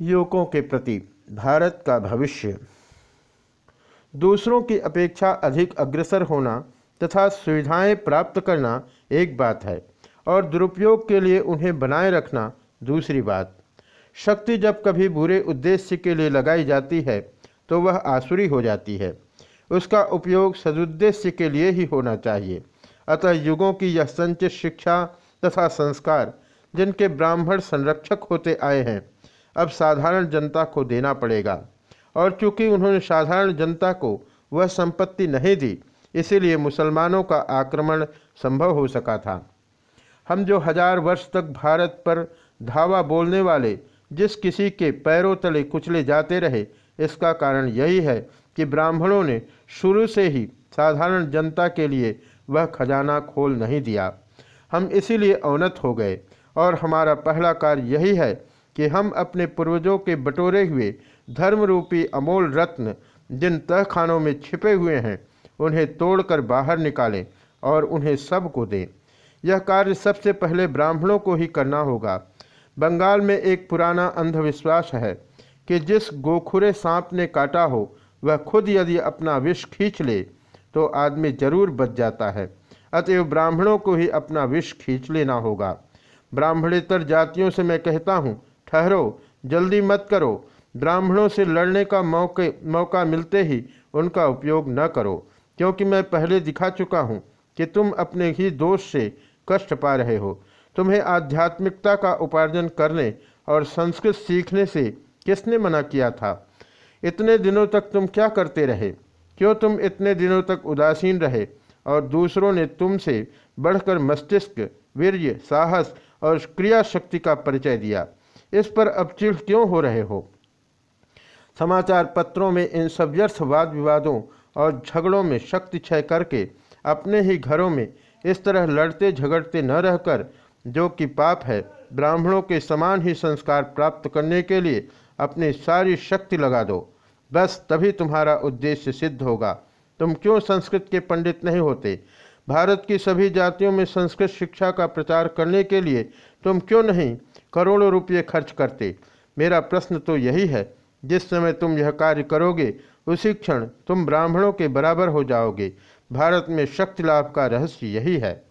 युवकों के प्रति भारत का भविष्य। दूसरों की अपेक्षा अधिक अग्रसर होना तथा सुविधाएँ प्राप्त करना एक बात है और दुरुपयोग के लिए उन्हें बनाए रखना दूसरी बात। शक्ति जब कभी बुरे उद्देश्य के लिए लगाई जाती है तो वह आसुरी हो जाती है। उसका उपयोग सदुद्देश्य के लिए ही होना चाहिए। अतः युगों की यह संचित शिक्षा तथा संस्कार, जिनके ब्राह्मण संरक्षक होते आए हैं अब साधारण जनता को देना पड़ेगा। और चूँकि उन्होंने साधारण जनता को वह संपत्ति नहीं दी, इसीलिए मुसलमानों का आक्रमण संभव हो सका था। हम जो हज़ार वर्ष तक भारत पर धावा बोलने वाले, जिस किसी के पैरों तले कुचले जाते रहे, इसका कारण यही है कि ब्राह्मणों ने शुरू से ही साधारण जनता के लिए वह खजाना खोल नहीं दिया। हम इसीलिए अवनत हो गए। और हमारा पहला कार्य यही है कि हम अपने पूर्वजों के बटोरे हुए धर्म रूपी अमोल रत्न, जिन तहखानों में छिपे हुए हैं, उन्हें तोड़कर बाहर निकालें और उन्हें सबको दें। यह कार्य सबसे पहले ब्राह्मणों को ही करना होगा। बंगाल में एक पुराना अंधविश्वास है कि जिस गोखुरे सांप ने काटा हो, वह खुद यदि अपना विष खींच ले तो आदमी ज़रूर बच जाता है। अतएव ब्राह्मणों को ही अपना विष खींच लेना होगा। ब्राह्मणेतर जातियों से मैं कहता हूँ ठहरो, जल्दी मत करो। ब्राह्मणों से लड़ने का मौके, मौका मिलते ही उनका उपयोग न करो, क्योंकि मैं पहले दिखा चुका हूँ कि तुम अपने ही दोष से कष्ट पा रहे हो। तुम्हें आध्यात्मिकता का उपार्जन करने और संस्कृत सीखने से किसने मना किया था? इतने दिनों तक तुम क्या करते रहे? क्यों तुम इतने दिनों तक उदासीन रहे और दूसरों ने तुमसे बढ़कर मस्तिष्क, वीर्य, साहस और क्रिया शक्ति का परिचय दिया? इस पर अब चिढ़ क्यों हो रहे हो? समाचार पत्रों में इन सब व्यर्थ वाद विवादों और झगड़ों में शक्ति क्षय करके अपने ही घरों में इस तरह लड़ते झगड़ते न रहकर, जो कि पाप है, ब्राह्मणों के समान ही संस्कार प्राप्त करने के लिए अपनी सारी शक्ति लगा दो। बस तभी तुम्हारा उद्देश्य सिद्ध होगा। तुम क्यों संस्कृत के पंडित नहीं होते? भारत की सभी जातियों में संस्कृत शिक्षा का प्रचार करने के लिए तुम क्यों नहीं करोड़ों रुपये खर्च करते। मेरा प्रश्न तो यही है, जिस समय तुम यह कार्य करोगे, उसी क्षण तुम ब्राह्मणों के बराबर हो जाओगे। भारत में शक्ति लाभ का रहस्य यही है।